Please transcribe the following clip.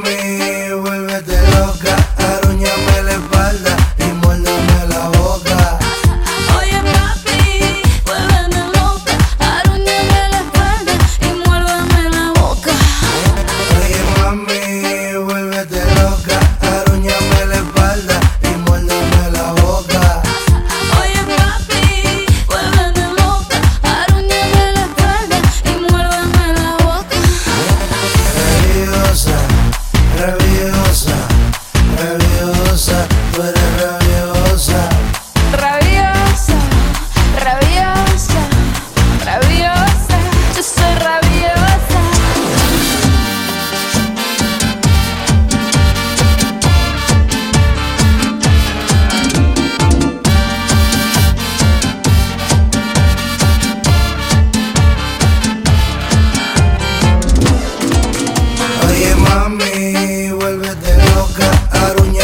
me. mami, vuélvete loca, aruña.